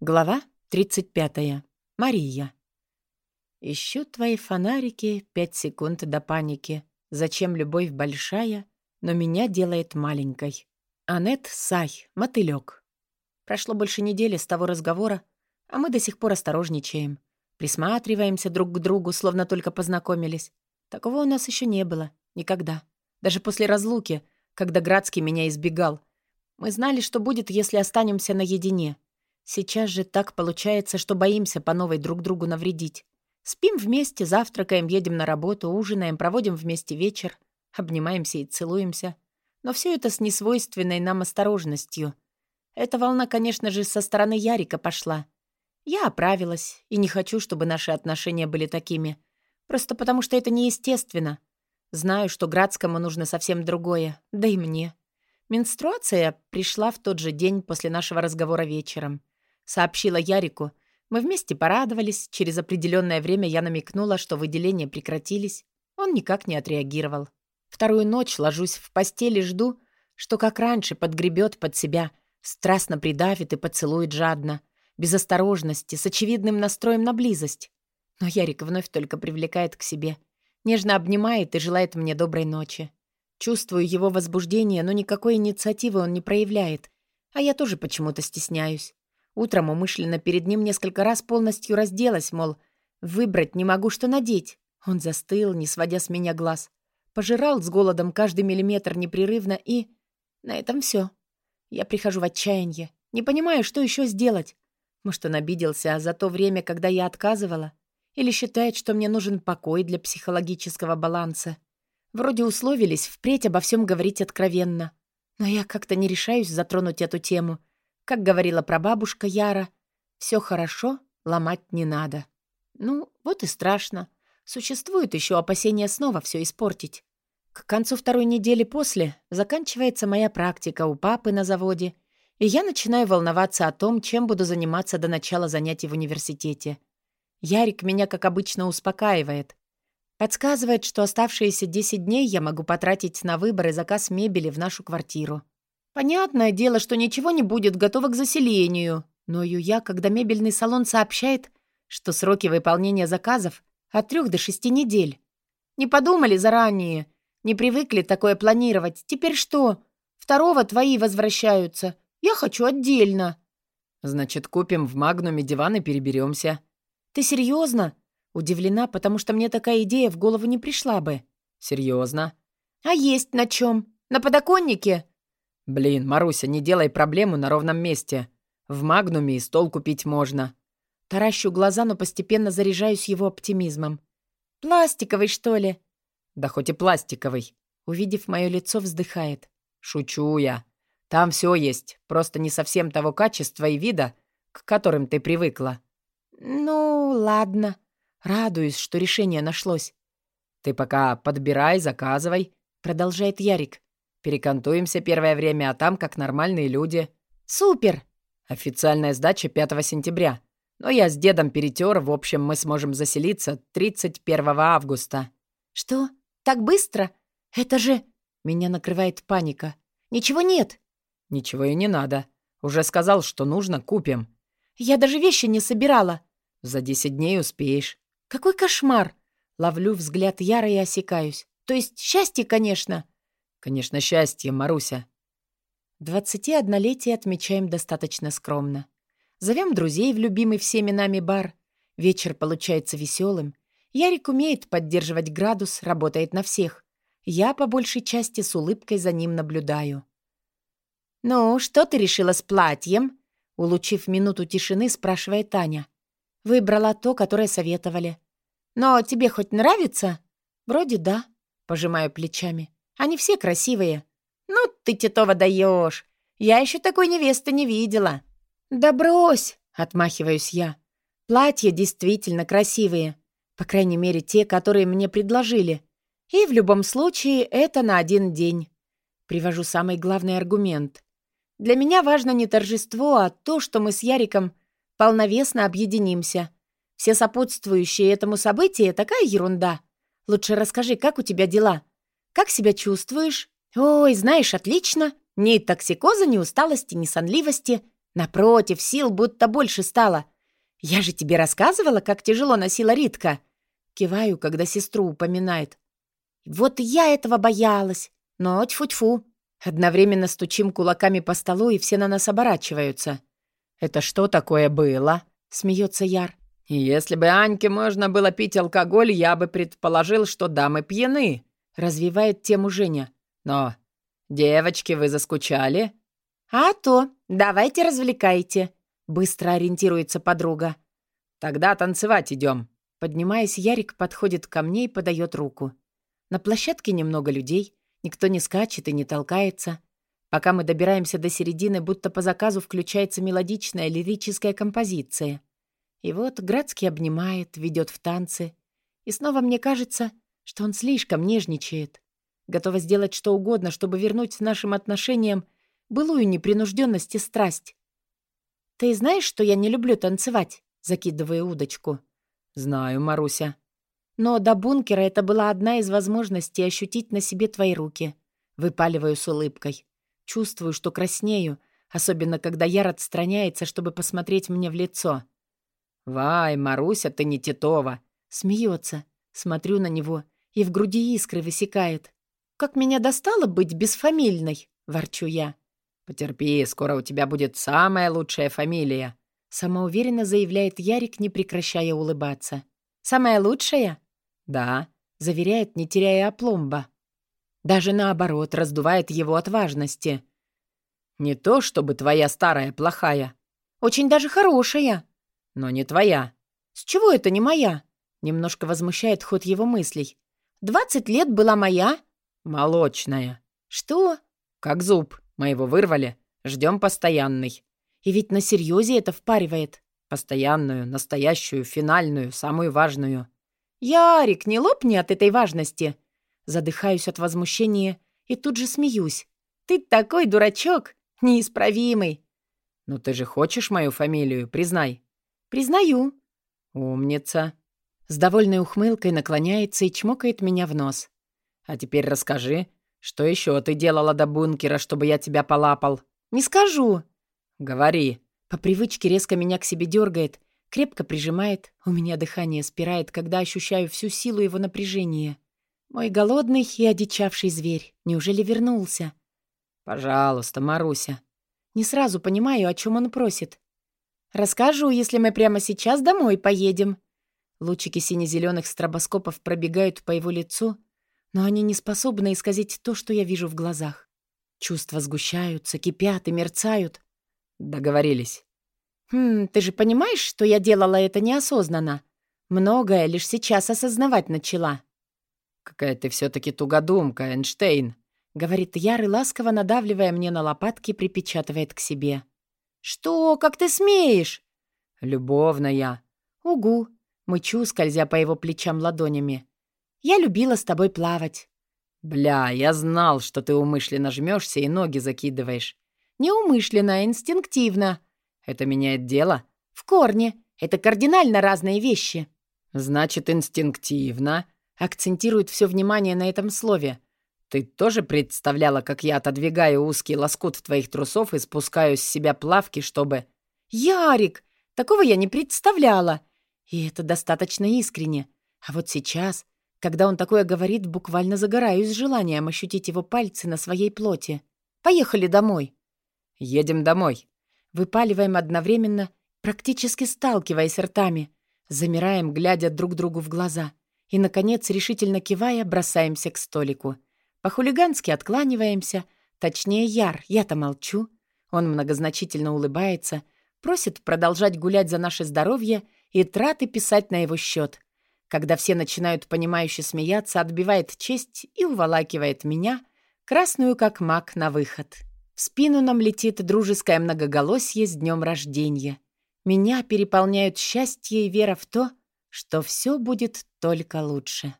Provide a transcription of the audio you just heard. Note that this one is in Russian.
Глава 35. Мария. Ищу твои фонарики, пять секунд до паники. Зачем любовь большая, но меня делает маленькой. Анет Сай, мотылёк. Прошло больше недели с того разговора, а мы до сих пор осторожничаем. Присматриваемся друг к другу, словно только познакомились. Такого у нас еще не было. Никогда. Даже после разлуки, когда Градский меня избегал. Мы знали, что будет, если останемся наедине — Сейчас же так получается, что боимся по новой друг другу навредить. Спим вместе, завтракаем, едем на работу, ужинаем, проводим вместе вечер, обнимаемся и целуемся. Но все это с несвойственной нам осторожностью. Эта волна, конечно же, со стороны Ярика пошла. Я оправилась и не хочу, чтобы наши отношения были такими. Просто потому что это неестественно. Знаю, что Градскому нужно совсем другое, да и мне. Менструация пришла в тот же день после нашего разговора вечером сообщила Ярику. Мы вместе порадовались. Через определенное время я намекнула, что выделения прекратились. Он никак не отреагировал. Вторую ночь ложусь в постели, жду, что как раньше подгребет под себя, страстно придавит и поцелует жадно, без осторожности, с очевидным настроем на близость. Но Ярик вновь только привлекает к себе, нежно обнимает и желает мне доброй ночи. Чувствую его возбуждение, но никакой инициативы он не проявляет, а я тоже почему-то стесняюсь. Утром умышленно перед ним несколько раз полностью разделась, мол, выбрать не могу, что надеть. Он застыл, не сводя с меня глаз. Пожирал с голодом каждый миллиметр непрерывно и... На этом все. Я прихожу в отчаяние. Не понимаю, что еще сделать. Может, он обиделся за то время, когда я отказывала? Или считает, что мне нужен покой для психологического баланса? Вроде условились впредь обо всем говорить откровенно. Но я как-то не решаюсь затронуть эту тему — как говорила прабабушка Яра, все хорошо, ломать не надо. Ну, вот и страшно. Существует еще опасение снова все испортить. К концу второй недели после заканчивается моя практика у папы на заводе, и я начинаю волноваться о том, чем буду заниматься до начала занятий в университете. Ярик меня, как обычно, успокаивает. Подсказывает, что оставшиеся 10 дней я могу потратить на выбор и заказ мебели в нашу квартиру. Понятное дело, что ничего не будет готово к заселению. Но я, когда мебельный салон сообщает, что сроки выполнения заказов от трех до шести недель. Не подумали заранее, не привыкли такое планировать. Теперь что? Второго твои возвращаются. Я хочу отдельно. Значит, купим в Магнуме диван и переберемся. Ты серьезно? Удивлена, потому что мне такая идея в голову не пришла бы. Серьезно? А есть на чем? На подоконнике? «Блин, Маруся, не делай проблему на ровном месте. В Магнуме и стол купить можно». Таращу глаза, но постепенно заряжаюсь его оптимизмом. «Пластиковый, что ли?» «Да хоть и пластиковый». Увидев мое лицо, вздыхает. «Шучу я. Там все есть, просто не совсем того качества и вида, к которым ты привыкла». «Ну, ладно. Радуюсь, что решение нашлось». «Ты пока подбирай, заказывай», — продолжает Ярик. Перекантуемся первое время, а там как нормальные люди». «Супер!» «Официальная сдача 5 сентября. Но я с дедом перетер, в общем, мы сможем заселиться 31 августа». «Что? Так быстро? Это же...» Меня накрывает паника. «Ничего нет». «Ничего и не надо. Уже сказал, что нужно, купим». «Я даже вещи не собирала». «За 10 дней успеешь». «Какой кошмар!» Ловлю взгляд Яра и осекаюсь. «То есть счастье, конечно». Конечно, счастье, Маруся. Двадцатиоднолетие отмечаем достаточно скромно. Зовем друзей в любимый всеми нами бар. Вечер получается веселым. Ярик умеет поддерживать градус, работает на всех. Я по большей части с улыбкой за ним наблюдаю. «Ну, что ты решила с платьем?» Улучив минуту тишины, спрашивает Таня. «Выбрала то, которое советовали». «Но тебе хоть нравится?» «Вроде да», — пожимаю плечами. Они все красивые». «Ну ты, Титова, даешь! Я еще такой невесты не видела». «Да брось!» — отмахиваюсь я. «Платья действительно красивые. По крайней мере, те, которые мне предложили. И в любом случае это на один день». Привожу самый главный аргумент. Для меня важно не торжество, а то, что мы с Яриком полновесно объединимся. Все сопутствующие этому события — такая ерунда. Лучше расскажи, как у тебя дела? Как себя чувствуешь? Ой, знаешь, отлично. Ни токсикоза, ни усталости, ни сонливости. Напротив, сил будто больше стало. Я же тебе рассказывала, как тяжело носила Ритка. Киваю, когда сестру упоминает. Вот я этого боялась. Но тьфу-тьфу. Одновременно стучим кулаками по столу, и все на нас оборачиваются. «Это что такое было?» — смеется Яр. «Если бы Аньке можно было пить алкоголь, я бы предположил, что дамы пьяны», — развивает тему Женя. «Но, девочки, вы заскучали?» «А то, давайте развлекайте», — быстро ориентируется подруга. «Тогда танцевать идем». Поднимаясь, Ярик подходит ко мне и подает руку. На площадке немного людей, никто не скачет и не толкается. Пока мы добираемся до середины, будто по заказу включается мелодичная лирическая композиция. И вот Градский обнимает, ведет в танцы. И снова мне кажется, что он слишком нежничает. Готова сделать что угодно, чтобы вернуть нашим отношениям былую непринужденность и страсть. «Ты знаешь, что я не люблю танцевать?» закидывая удочку. «Знаю, Маруся». «Но до бункера это была одна из возможностей ощутить на себе твои руки». Выпаливаю с улыбкой. Чувствую, что краснею, особенно когда Яр отстраняется, чтобы посмотреть мне в лицо. «Вай, Маруся, ты не Титова!» Смеется. Смотрю на него, и в груди искры высекает. «Как меня достало быть бесфамильной!» — ворчу я. «Потерпи, скоро у тебя будет самая лучшая фамилия!» Самоуверенно заявляет Ярик, не прекращая улыбаться. «Самая лучшая?» «Да», — заверяет, не теряя опломба. Даже наоборот, раздувает его от важности. «Не то, чтобы твоя старая плохая». «Очень даже хорошая». «Но не твоя». «С чего это не моя?» Немножко возмущает ход его мыслей. «Двадцать лет была моя». «Молочная». «Что?» «Как зуб. Мы его вырвали. Ждем постоянный». «И ведь на серьезе это впаривает». «Постоянную, настоящую, финальную, самую важную». «Ярик, не лопни от этой важности!» Задыхаюсь от возмущения и тут же смеюсь. «Ты такой дурачок! Неисправимый!» «Ну ты же хочешь мою фамилию, признай!» «Признаю!» «Умница!» С довольной ухмылкой наклоняется и чмокает меня в нос. «А теперь расскажи, что еще ты делала до бункера, чтобы я тебя полапал?» «Не скажу!» «Говори!» По привычке резко меня к себе дергает, крепко прижимает, у меня дыхание спирает, когда ощущаю всю силу его напряжения. Мой голодный и одичавший зверь. Неужели вернулся? Пожалуйста, Маруся. Не сразу понимаю, о чем он просит. Расскажу, если мы прямо сейчас домой поедем. Лучики сине-зеленых стробоскопов пробегают по его лицу, но они не способны исказить то, что я вижу в глазах. Чувства сгущаются, кипят и мерцают. Договорились. «Хм, ты же понимаешь, что я делала это неосознанно? Многое лишь сейчас осознавать начала». «Какая ты все-таки тугодумка, Эйнштейн», — говорит Яр и ласково надавливая мне на лопатки, припечатывает к себе. «Что? Как ты смеешь?» «Любовная». «Угу», — мычу, скользя по его плечам ладонями. «Я любила с тобой плавать». «Бля, я знал, что ты умышленно жмешься и ноги закидываешь». «Неумышленно, а инстинктивно». «Это меняет дело?» «В корне. Это кардинально разные вещи». «Значит, инстинктивно», Акцентирует все внимание на этом слове. «Ты тоже представляла, как я отодвигаю узкий лоскут твоих трусов и спускаю с себя плавки, чтобы...» «Ярик! Такого я не представляла!» И это достаточно искренне. А вот сейчас, когда он такое говорит, буквально загораюсь желанием ощутить его пальцы на своей плоти. «Поехали домой!» «Едем домой!» Выпаливаем одновременно, практически сталкиваясь ртами. Замираем, глядя друг другу в глаза. И, наконец, решительно кивая, бросаемся к столику. По-хулигански откланиваемся. Точнее, Яр, я-то молчу. Он многозначительно улыбается, просит продолжать гулять за наше здоровье и траты писать на его счет. Когда все начинают понимающе смеяться, отбивает честь и уволакивает меня, красную как мак, на выход. В спину нам летит дружеское многоголосье с днем рождения. Меня переполняют счастье и вера в то, что все будет только лучше.